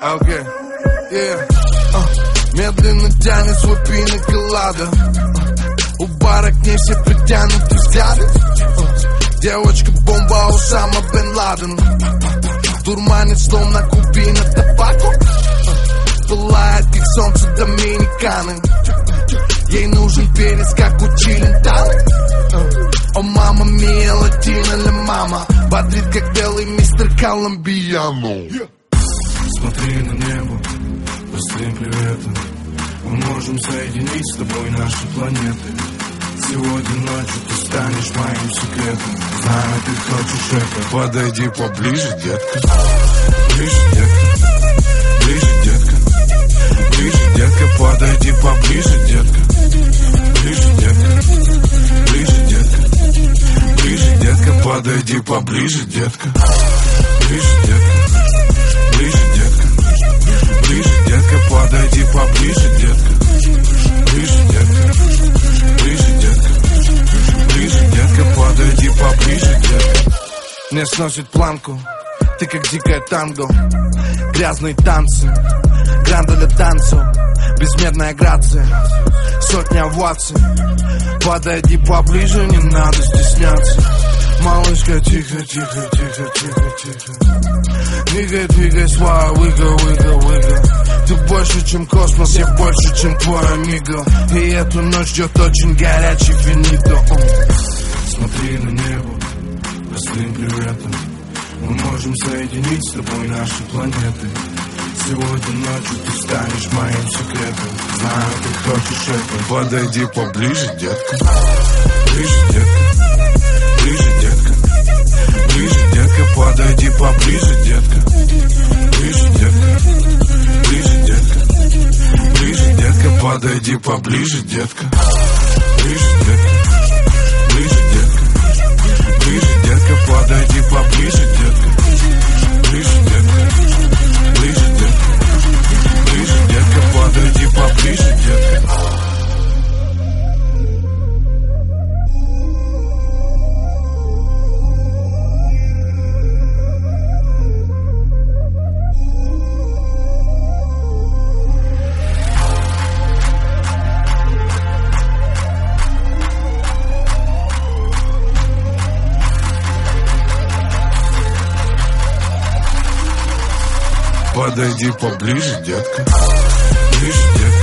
Окей, yeah. uh, Медленно тянет свой пина колада У бара к ней все притянуты взгляды. Uh, Девочка-бомба Усама Бен Ладен. Дурманит словно кубина табаку. Uh, Пылает, как солнце Доминиканы. Ей нужен перец, как у Челентаны О, мама мия, латина ля мама. Бодрит, как белый мистер Колумбияно Смотри на небо, простым приветом. Мы можем соединить с тобой наши планеты. Сегодня ночью ты станешь моим секретом. Знаю, ты хочешь это. Подойди поближе, детка. Ближе, детка. Ближе, детка. Ближе, детка, подойди поближе, детка. Ближе, детка. Ближе, детка. Ближе, детка, подойди поближе, детка. Ближе, детка Мне сносит планку. Ты как дикая танго. Грязные танцы. Гранда для танцев Безмерная грация. Сотня оваций Подойди поближе, не надо стесняться. Малышка, тихо, тихо, тихо, тихо, тихо. Двигай, двигай, свая, выга, выга, выга Ты больше, чем космос, я больше, чем твой амиго. И эту ночь ждет очень горячий финито. Смотри на небо простым приветом. Мы можем соединить с тобой наши планеты. Сегодня ночью ты станешь моим секретом. Знаю, ты хочешь это. Подойди поближе, детка. Ближе, детка. Ближе, детка. Ближе, детка, подойди поближе, детка. Ближе, детка. Ближе, детка. Ближе, детка, подойди поближе, детка. Ближе, детка Подойди поближе, детка. Ближе, детка